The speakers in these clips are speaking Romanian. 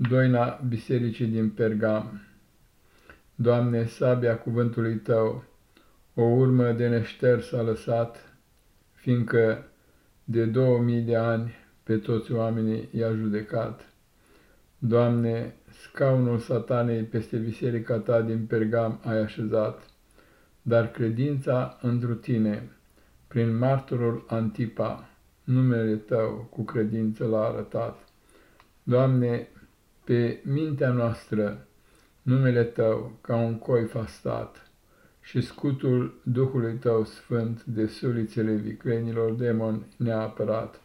Doina Bisericii din Pergam Doamne, sabia cuvântului Tău, o urmă de neșters a lăsat, fiindcă de două mii de ani pe toți oamenii i-a judecat. Doamne, scaunul satanei peste biserica Ta din Pergam ai așezat, dar credința întru Tine, prin martorul Antipa, numele Tău cu credință l-a arătat. Doamne, pe mintea noastră numele Tău ca un coi fastat și scutul Duhului Tău sfânt de sulițele viclenilor demoni ne-a apărat.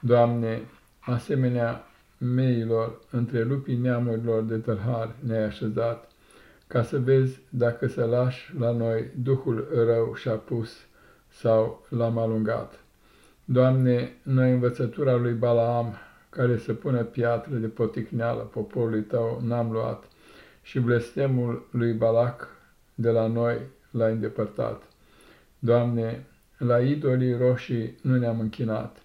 Doamne, asemenea meilor între lupii neamurilor de tâlhari ne-ai așezat, ca să vezi dacă să lași la noi Duhul rău și-a pus sau l-am alungat. Doamne, noi învățătura lui Balaam care să pună piatră de poticneală poporului tău n-am luat și blestemul lui Balac de la noi l-a îndepărtat. Doamne, la idolii roșii nu ne-am închinat,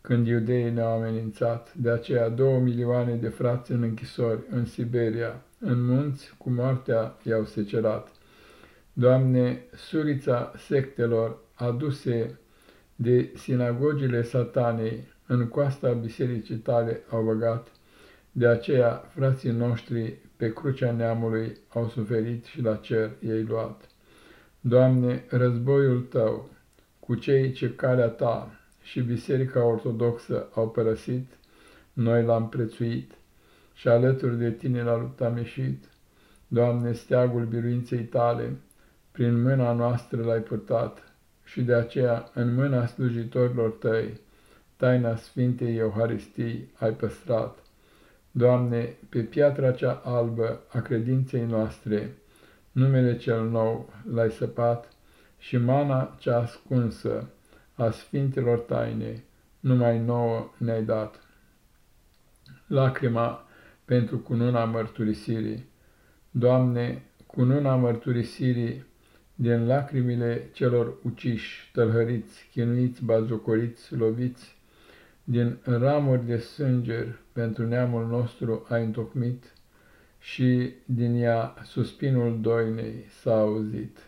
când iudeii ne-au amenințat, de aceea două milioane de frați în închisori, în Siberia, în munți, cu moartea i-au secerat. Doamne, surița sectelor aduse de sinagogile satanei în coasta bisericii tale au băgat, de aceea frații noștri pe crucea neamului au suferit și la cer ei luat. Doamne, războiul Tău cu cei ce calea Ta și Biserica Ortodoxă au părăsit, noi l-am prețuit și alături de Tine la luptă am ieșit. Doamne, steagul biruinței Tale, prin mâna noastră l-ai purtat și de aceea în mâna slujitorilor Tăi, taina Sfintei Euharistii ai păstrat. Doamne, pe piatra cea albă a credinței noastre, numele cel nou l-ai săpat și mana cea ascunsă a Sfintelor taine, numai nouă ne-ai dat. Lacrima pentru cununa mărturisirii. Doamne, cununa mărturisirii, din lacrimile celor uciși, tălhăriți, chinuiți, bazocoriți, loviți, din ramuri de sânger pentru neamul nostru ai întocmit și din ea suspinul doinei s-a auzit.